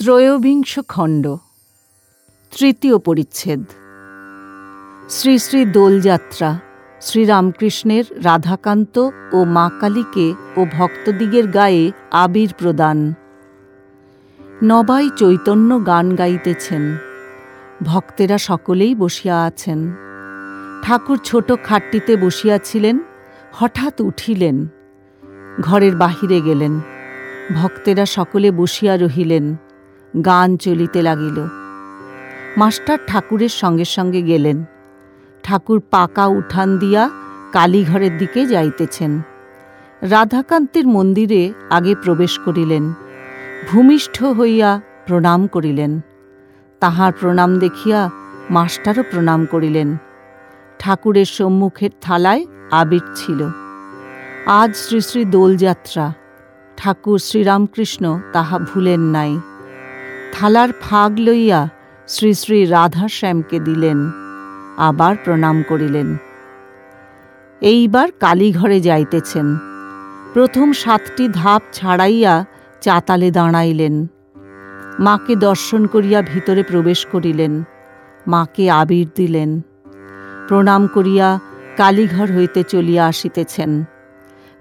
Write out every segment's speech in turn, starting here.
ত্রয়োবিংশ খণ্ড, তৃতীয় পরিচ্ছেদ। শ্রী শ্রী দোলযাত্রা, শ্রীরামকৃষ্ণের রাধাকান্ত ও মা কালীকে ও ভক্তদিগের গায়ে আবির প্রদান। নবাই চৈতন্য গান গাইতেছেন। ভক্তেরা সকলেই বসিয়া আছেন। ঠাকুর ছোট খাটটিতে বসিয়াছিলেন, হঠাৎ উঠিলেন। ঘরের বাহিরে গেলেন। ভক্তেরা সকলে বসিয়া রহিলেন। গান চলিতে লাগিল। মাস্টার ঠাকুরের সঙ্গে সঙ্গে গেলেন। ঠাকুর পাকা উঠান দিয়া কালীঘরের দিকে যাইতেছেন। রাধাকান্তের মন্দিরে আগে প্রবেশ করিলেন। ভূমিষ্ঠ হইয়া প্রণাম করিলেন। তাহার প্রণাম দেখিয়া মাস্টারও প্রণাম করিলেন। ঠাকুরের সম্মুখের থালায় আবির ছিল। আজ শ্রী শ্রী দোলযাত্রা। ঠাকুর শ্রীরামকৃষ্ণ তাহা ভুলেন নাই। থালার ফাগ লইয়া শ্রী শ্রী রাধা শ্যামকে দিলেন, আবার প্রণাম করিলেন। এইবার কালীঘরে যাইতেছেন। প্রথম সাতটি ধাপ ছাড়াইয়া চাতালে দাঁড়াইলেন। মাকে দর্শন করিয়া ভিতরে প্রবেশ করিলেন। মাকে আবির দিলেন। প্রণাম করিয়া কালীঘর হইতে চলিয়া আসিতেছেন।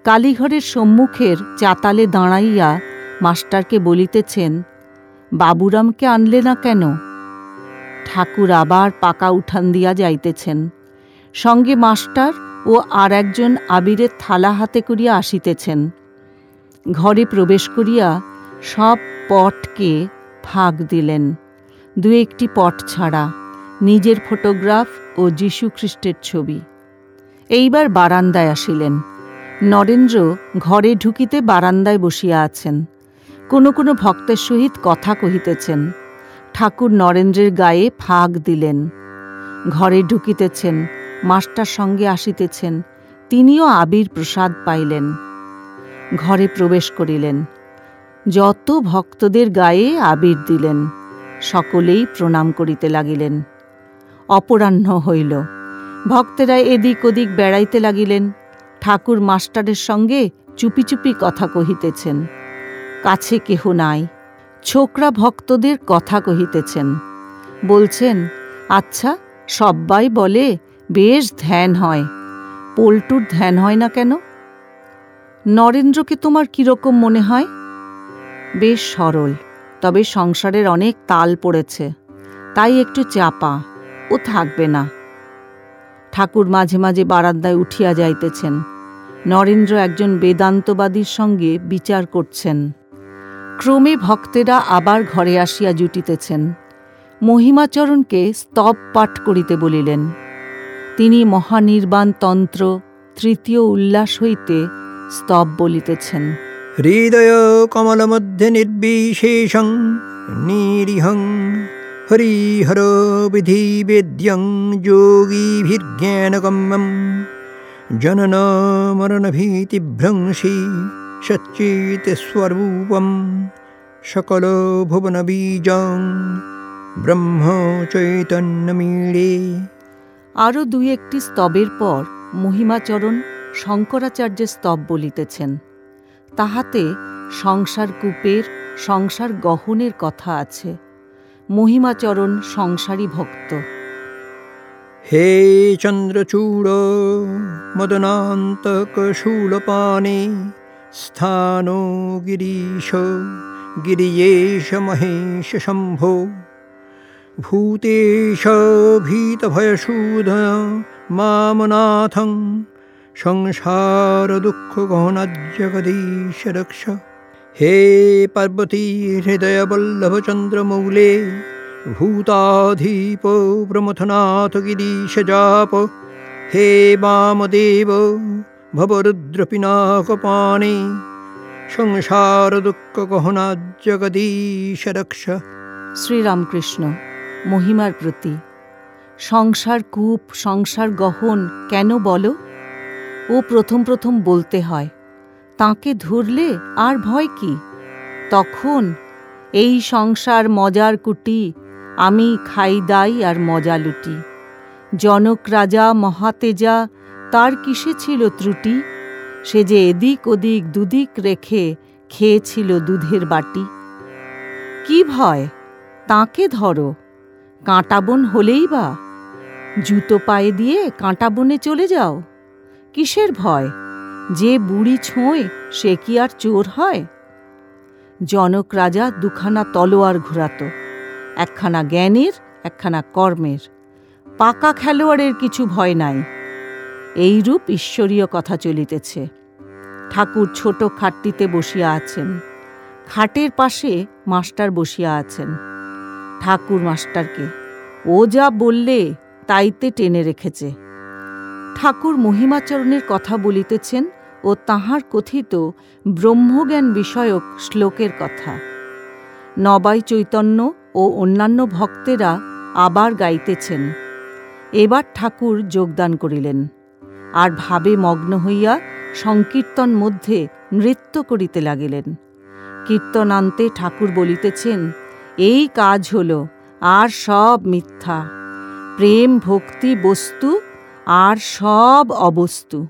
কালীঘরের সম্মুখের চাতালে দাঁড়াইয়া মাস্টারকে বলিতেছেন বাবুরামকে আনলে না কেন? ঠাকুর আবার পাকা উঠান দিয়া যাইতেছেন। সঙ্গে মাস্টার ও আর একজন আবিরের থালা হাতে করিয়া আসিতেছেন। ঘরে প্রবেশ করিয়া সব পটকে ফাঁক দিলেন। দু একটি পট ছাড়া, নিজের ফটোগ্রাফ ও যীশুখ্রিস্টের ছবি। এইবার বারান্দায় আসিলেন। নরেন্দ্র ঘরে ঢুকিতে বারান্দায় বসিয়া আছেন। কোনো কোনো ভক্তের সহিত কথা কহিতেছেন। ঠাকুর নরেন্দ্রের গায়ে ফাঁক দিলেন। ঘরে ঢুকিতেছেন, মাস্টার সঙ্গে আসিতেছেন, তিনিও আবির প্রসাদ পাইলেন। ঘরে প্রবেশ করিলেন। যত ভক্তদের গায়ে আবির দিলেন, সকলেই প্রণাম করিতে লাগিলেন। অপরাহ্ন হইল। ভক্তেরা এদিক ওদিক বেড়াইতে লাগিলেন। ঠাকুর মাস্টারের সঙ্গে চুপি চুপি কথা কহিতেছেন। কাছে কেহ নাই। ছোকরা ভক্তদের কথা কহিতেছেন। বলছেন আচ্ছা সব্বাই বলে বেশ ধ্যান হয়। পোল্টুর ধ্যান হয় না কেন? নরেন্দ্রকে তোমার কীরকম মনে হয়? বেশ সরল, তবে সংসারের অনেক তাল পড়েছে। তাই একটু চাপা, ও থাকবে না। ঠাকুর মাঝে মাঝে বারান্দায় উঠিয়া যাইতেছেন। নরেন্দ্র একজন বেদান্তবাদীর সঙ্গে বিচার করছেন। ক্রমে ভক্তেরা আবার ঘরে আসিয়া জুটিতেছেন। মহিমাচরণকে স্তব পাঠ করিতে বলিলেন। তিনি মহানির্বাণ তন্ত্র তৃতীয় উল্লাস হইতে স্তব বলিতেছেন। হৃদয় কমলমধ্যে নির্বিশেষং, নিরীহং, হরিহর বিধি বেদ্যং যোগীভির্জ্ঞানগম্যম, জনন মরণভীতিভ্রংশী। সচ্চিৎস্বরূপম সকল ভুবনবীজং ব্রহ্ম চৈতন্যমীড়ে। আরও দুই একটি স্তবের পর মহিমাচরণ শঙ্করাচার্যের স্তব বলিতেছেন। তাহাতে সংসার কূপের সংসার গহনের কথা আছে। মহিমাচরণ সংসারী ভক্ত। হে চন্দ্রচূড় মদনান্তকশূলপানে স্থানো গিরিশ, গিরিয়েশ মহেশ শম্ভো। ভূতেশ ভীতভয়শূধ মামনাথং, সংসার দুঃখ গহনাজগদীশ রক্ষ। হে পার্বতী হৃদয় বল্লভ চন্দ্রমৌলে ভূতাধীপ প্রমথনাথ ভবরুদ্রপিনাকপাণে সংসার দুঃখ গহনা জগদীশ রক্ষ। শ্রীরামকৃষ্ণ, মহিমার প্রতি, সংসার কূপ, সংসার গহন কেন বলো? ও প্রথম প্রথম বলতে হয়, তাকে ধরলে আর ভয় কি? তখন এই সংসার মজার কুটি, আমি খাই দাই আর মজা লুটি। জনক রাজা, মহাতেজা তার কিসে ছিল ত্রুটি? সে যে এদিক ওদিক দুদিক রেখে খেয়েছিল দুধের বাটি। কি ভয়? তাকে ধরো। কাঁটাবন হলেই বা। জুতো পায়ে দিয়ে কাঁটাবনে চলে যাও। কিসের ভয়? যে বুড়ি ছোঁয়, সে কি আর চোর হয়? জনক রাজা দুখানা তলোয়ার ঘোরাত। একখানা জ্ঞানের, একখানা কর্মের। পাকা খেলোয়াড়ের কিছু ভয় নাই। এইরূপ ঈশ্বরীয় কথা চলিতেছে। ঠাকুর ছোট খাটটিতে বসিয়া আছেন। খাটের পাশে মাস্টার বসিয়া আছেন। ঠাকুর মাস্টারকে, ও যা বললে তাইতে টেনে রেখেছে। ঠাকুর মহিমাচরণের কথা বলিতেছেন ও তাহার কথিত ব্রহ্মজ্ঞান বিষয়ক শ্লোকের কথা। নবাই চৈতন্য ও অন্যান্য ভক্তেরা আবার গাইতেছেন। এবার ঠাকুর যোগদান করিলেন। আর ভাবে মগ্ন হইয়া সংকীর্তন মধ্যে নৃত্য করিতে লাগিলেন। কীর্তনান্তে ঠাকুর বলিতেছেন, এই কাজ হল, আর সব মিথ্যা। প্রেম ভক্তি বস্তু, আর সব অবস্তু।